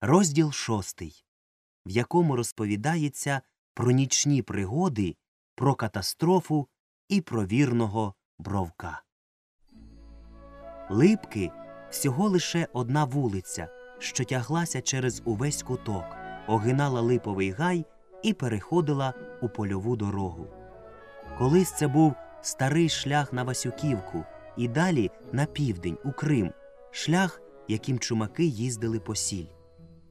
Розділ шостий, в якому розповідається про нічні пригоди, про катастрофу і про вірного бровка. Липки всього лише одна вулиця, що тяглася через увесь куток, огинала липовий гай і переходила у польову дорогу. Колись це був старий шлях на Васюківку і далі на південь, у Крим, шлях, яким чумаки їздили по сіль.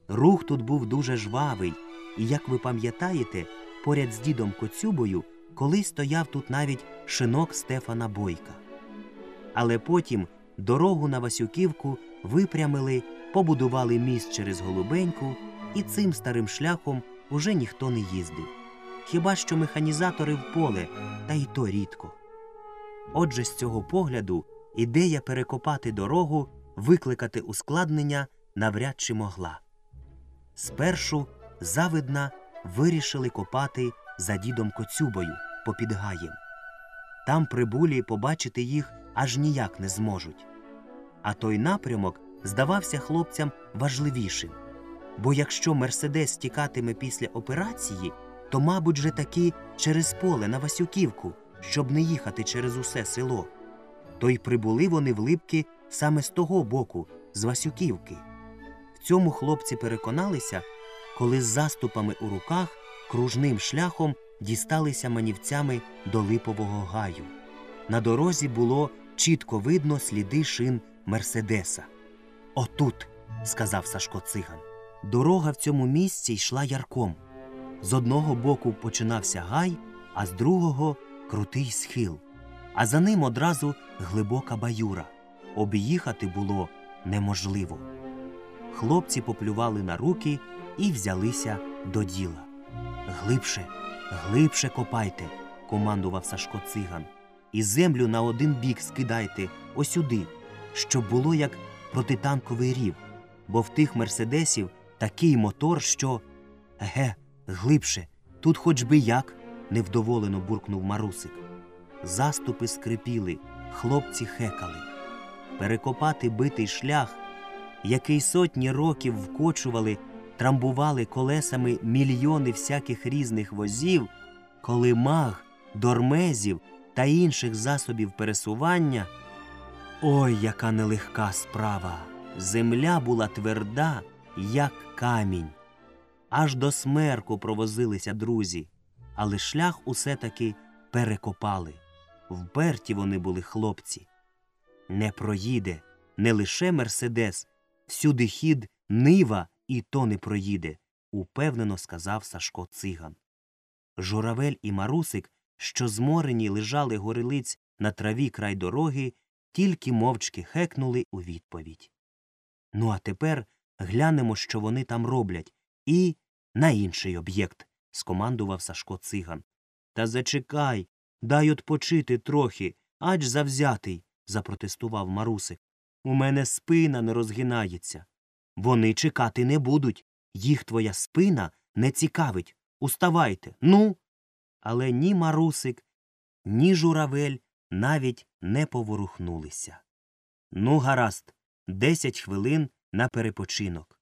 Рух тут був дуже жвавий, і, як ви пам'ятаєте, поряд з дідом Коцюбою колись стояв тут навіть шинок Стефана Бойка. Але потім дорогу на Васюківку випрямили, побудували міст через Голубеньку, і цим старим шляхом уже ніхто не їздив. Хіба що механізатори в поле, та й то рідко. Отже, з цього погляду ідея перекопати дорогу, викликати ускладнення навряд чи могла. Спершу завидна вирішили копати за дідом Коцюбою попід гаєм. Там прибулі побачити їх аж ніяк не зможуть. А той напрямок здавався хлопцям важливішим. Бо якщо Мерседес тікатиме після операції, то, мабуть, же таки через поле на Васюківку, щоб не їхати через усе село. То й прибули вони в Липки саме з того боку, з Васюківки. Цьому хлопці переконалися, коли з заступами у руках кружним шляхом дісталися манівцями до Липового гаю. На дорозі було чітко видно сліди шин Мерседеса. Отут, сказав Сашко циган. Дорога в цьому місці йшла ярком. З одного боку починався гай, а з другого крутий схил, а за ним одразу глибока баюра. Об'їхати було неможливо. Хлопці поплювали на руки і взялися до діла. Глибше, глибше копайте, командував Сашко циган. І землю на один бік скидайте осюди, щоб було як протитанковий рів, бо в тих мерседесів такий мотор, що. Еге, глибше, тут хоч би як, невдоволено буркнув Марусик. Заступи скрипіли, хлопці хекали. Перекопати битий шлях, який сотні років вкочували, трамбували колесами мільйони всяких різних возів, коли маг, дормезів та інших засобів пересування. Ой, яка нелегка справа! Земля була тверда, як камінь. Аж до смерку провозилися друзі, але шлях усе таки перекопали. Вперті вони були хлопці. Не проїде не лише Мерседес, всюди хід нива і то не проїде, упевнено сказав Сашко циган. Журавель і Марусик, що зморені лежали горилиць на траві край дороги, тільки мовчки хекнули у відповідь. Ну, а тепер глянемо, що вони там роблять, і на інший об'єкт, скомандував Сашко циган. Та зачекай, дай отпочити трохи, ач завзятий, запротестував Марусик. У мене спина не розгинається. Вони чекати не будуть. Їх твоя спина не цікавить. Уставайте, ну. Але ні Марусик, ні журавель навіть не поворухнулися. Ну, гаразд, десять хвилин на перепочинок.